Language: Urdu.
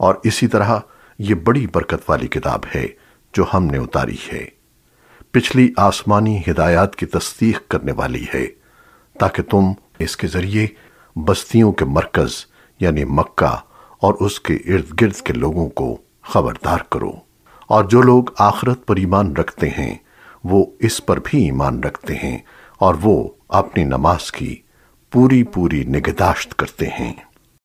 اور اسی طرح یہ بڑی برکت والی کتاب ہے جو ہم نے اتاری ہے۔ پچھلی آسمانی ہدایات کی تصدیق کرنے والی ہے، تاکہ تم اس کے ذریعے بستیوں کے مرکز یعنی مکہ اور اس کے ارد گرد کے لوگوں کو خبردار کرو۔ اور جو لوگ آخرت پر ایمان رکھتے ہیں، وہ اس پر بھی ایمان رکھتے ہیں اور وہ اپنی نماز کی پوری پوری نگہداشت کرتے ہیں۔